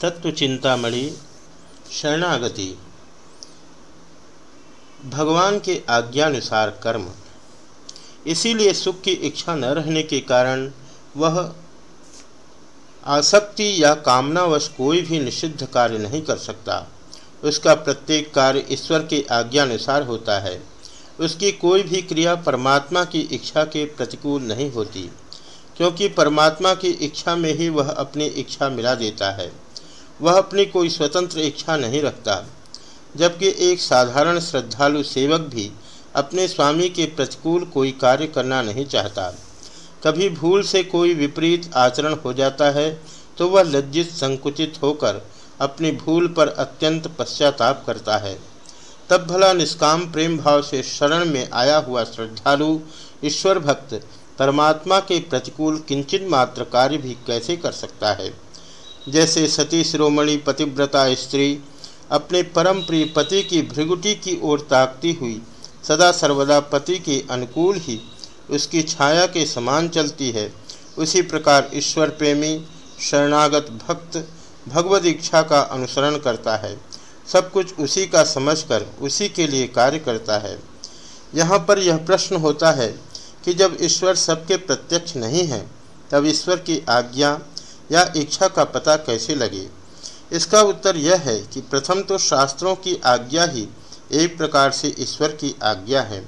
तत्व चिंतामणि शरणागति। भगवान के आज्ञानुसार कर्म। इसीलिए सुख की इच्छा न रहने के कारण वह आसक्ति या कामनावश कोई भी निषिद्ध कार्य नहीं कर सकता। उसका प्रत्येक कार्य ईश्वर के आज्ञानुसार होता है। उसकी कोई भी क्रिया परमात्मा की इच्छा के प्रतिकूल नहीं होती, क्योंकि परमात्मा की इच्छा में ही वह अपनी इच्छा मिला देता है। वह अपनी कोई स्वतंत्र इच्छा नहीं रखता, जबकि एक साधारण श्रद्धालु सेवक भी अपने स्वामी के प्रतिकूल कोई कार्य करना नहीं चाहता। कभी भूल से कोई विपरीत आचरण हो जाता है तो वह लज्जित संकुचित होकर अपनी भूल पर अत्यंत पश्चाताप करता है। तब भला निष्काम प्रेम भाव से शरण में आया हुआ श्रद्धालु ईश्वर भक्त परमात्मा के प्रतिकूल किंचन मात्र कार्य भी कैसे कर सकता है? जैसे सती शिरोमणि पतिव्रता स्त्री, अपने परम प्रिय पति की भृगुटी की ओर ताकती हुई, सदा सर्वदा पति के अनुकूल ही उसकी छाया के समान चलती है। उसी प्रकार ईश्वर प्रेमी, शरणागत भक्त, भगवद इच्छा का अनुसरण करता है। सब कुछ उसी का समझकर उसी के लिए कार्य करता है। यहाँ पर यह प्रश्न होता है कि जब ईश्वर सबके प्रत्यक्ष नहीं है, तब ईश्वर की आज्ञा या इच्छा का पता कैसे लगे? इसका उत्तर यह है कि प्रथम तो शास्त्रों की आज्ञा ही एक प्रकार से ईश्वर की आज्ञा है,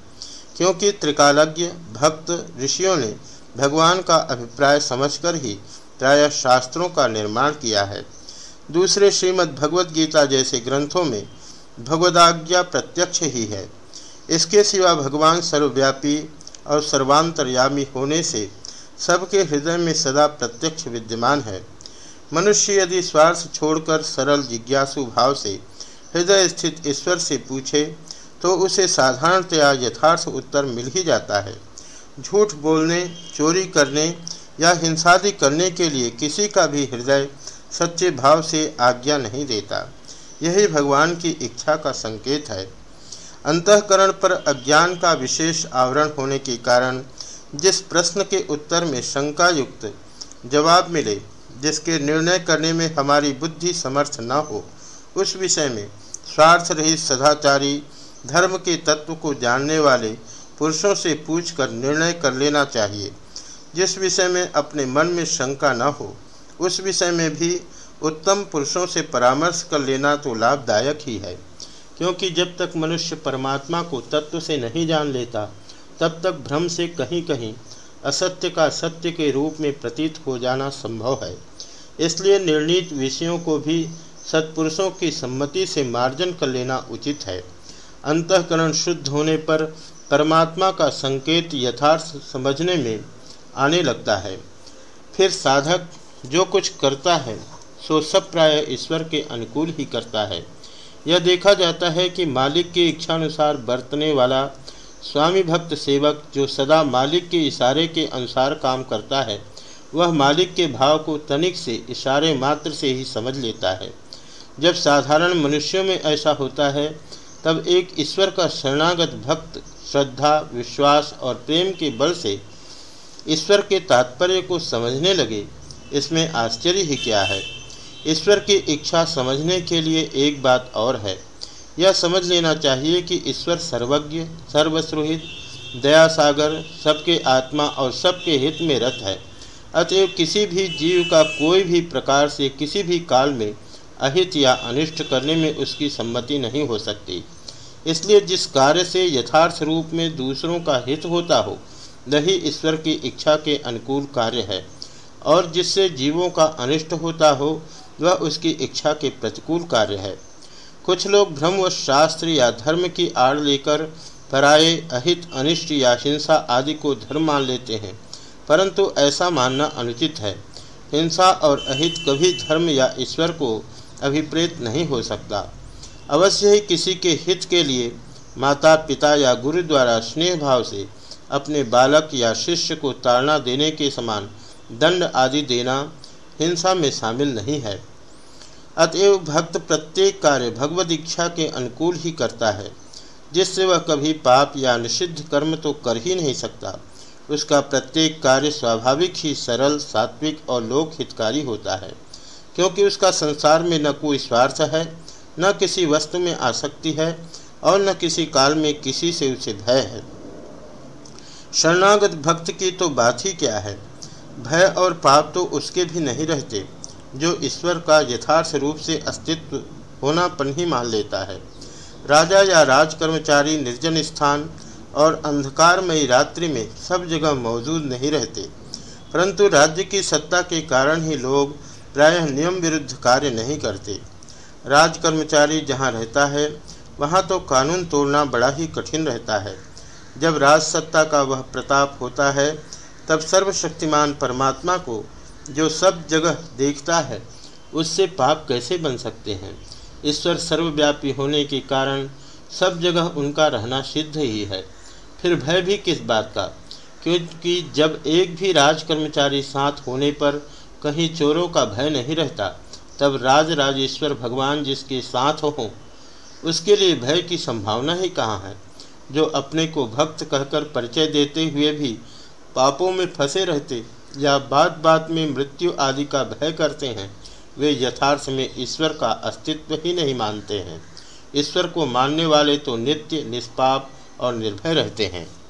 क्योंकि त्रिकालज्ञ, भक्त, ऋषियों ने भगवान का अभिप्राय समझकर ही प्रायः शास्त्रों का निर्माण किया है। दूसरे श्रीमद् भगवद गीता जैसे ग्रंथों में भगवदाज्ञा प्रत्यक्ष ही है। इसके सिवा भगवान सर्वव्यापी और सर्वांतर्यामी होने से सबके हृदय में सदा प्रत्यक्ष विद्यमान है। मनुष्य यदि स्वार्थ छोड़कर सरल जिज्ञासु भाव से हृदय स्थित ईश्वर से पूछे तो उसे साधारणतया यथार्थ उत्तर मिल ही जाता है। झूठ बोलने, चोरी करने या हिंसादि करने के लिए किसी का भी हृदय सच्चे भाव से आज्ञा नहीं देता। यही भगवान की इच्छा का संकेत है। अंतकरण पर अज्ञान का विशेष आवरण होने के कारण जिस प्रश्न के उत्तर में शंका युक्त जवाब मिले, जिसके निर्णय करने में हमारी बुद्धि समर्थ न हो, उस विषय में स्वार्थ रहित सदाचारी, धर्म के तत्व को जानने वाले पुरुषों से पूछकर निर्णय कर लेना चाहिए। जिस विषय में अपने मन में शंका न हो, उस विषय में भी उत्तम पुरुषों से परामर्श कर लेना तो लाभदायक ही है, क्योंकि जब तक मनुष्य परमात्मा को तत्व से नहीं जान लेता तब तक भ्रम से कहीं कहीं असत्य का सत्य के रूप में प्रतीत हो जाना संभव है। इसलिए निर्णीत विषयों को भी सत्पुरुषों की सम्मति से मार्जन कर लेना उचित है। अंतकरण शुद्ध होने पर परमात्मा का संकेत यथार्थ समझने में आने लगता है। फिर साधक जो कुछ करता है, सो सब प्राय ईश्वर के अनुकूल ही करता है। यह देखा जाता है कि मालिक की इच्छानुसार बरतने वाला स्वामी भक्त सेवक जो सदा मालिक के इशारे के अनुसार काम करता है, वह मालिक के भाव को तनिक से इशारे मात्र से ही समझ लेता है। जब साधारण मनुष्यों में ऐसा होता है, तब एक ईश्वर का शरणागत भक्त श्रद्धा, विश्वास और प्रेम के बल से ईश्वर के तात्पर्य को समझने लगे, इसमें आश्चर्य ही क्या है। ईश्वर की इच्छा समझने के लिए एक बात और है। यह समझ लेना चाहिए कि ईश्वर सर्वज्ञ सर्वसुहित दया सागर सबके आत्मा और सबके हित में रत है। अतएव किसी भी जीव का कोई भी प्रकार से किसी भी काल में अहित या अनिष्ट करने में उसकी सम्मति नहीं हो सकती। इसलिए जिस कार्य से यथार्थ रूप में दूसरों का हित होता हो, वही ईश्वर की इच्छा के अनुकूल कार्य है। और जिससे जीवों का अनिष्ट होता हो, वह उसकी इच्छा के प्रतिकूल कार्य है। कुछ लोग भ्रम व शास्त्र या धर्म की आड़ लेकर पराये, अहित, अनिष्ट या हिंसा आदि को धर्म मान लेते हैं, परंतु ऐसा मानना अनुचित है। हिंसा और अहित कभी धर्म या ईश्वर को अभिप्रेत नहीं हो सकता। अवश्य ही किसी के हित के लिए माता पिता या गुरु द्वारा स्नेह भाव से अपने बालक या शिष्य को ताड़ना देने के समान दंड आदि देना हिंसा में शामिल नहीं है। अतएव भक्त प्रत्येक कार्य भगवद इच्छा के अनुकूल ही करता है। जिससे वह कभी पाप या निषिद्ध कर्म तो कर ही नहीं सकता। उसका प्रत्येक कार्य स्वाभाविक ही सरल, सात्विक और लोक हितकारी होता है। क्योंकि उसका संसार में न कोई स्वार्थ है, न किसी वस्तु में आसक्ति है और न किसी काल में किसी से उसे भय है। शरणागत भक्त की तो बात ही क्या है? भय और पाप तो उसके भी नहीं रहते। जो ईश्वर का यथार्थ रूप से अस्तित्व होना होनापन ही मान लेता है। राजा या राज कर्मचारी निर्जन स्थान और अंधकारमयी रात्रि में सब जगह मौजूद नहीं रहते, परंतु राज्य की सत्ता के कारण ही लोग प्रायः नियम विरुद्ध कार्य नहीं करते। राज कर्मचारी जहाँ रहता है, वहाँ तो कानून तोड़ना बड़ा ही कठिन रहता है। जब राज सत्ता का वह प्रताप होता है, तब सर्वशक्तिमान परमात्मा को जो सब जगह देखता है, उससे पाप कैसे बन सकते हैं? ईश्वर सर्वव्यापी होने के कारण सब जगह उनका रहना सिद्ध ही है। फिर भय भी किस बात का? क्योंकि जब एक भी राज कर्मचारी साथ होने पर कहीं चोरों का भय नहीं रहता, तब राज राजेश्वर भगवान जिसके साथ हो, उसके लिए भय की संभावना ही कहाँ है? जो अपने को भक्त कहकर परिचय देते हुए भी पापों में फंसे रहते या बात बात में मृत्यु आदि का भय करते हैं, वे यथार्थ में ईश्वर का अस्तित्व ही नहीं मानते हैं। ईश्वर को मानने वाले तो नित्य, निष्पाप और निर्भय रहते हैं।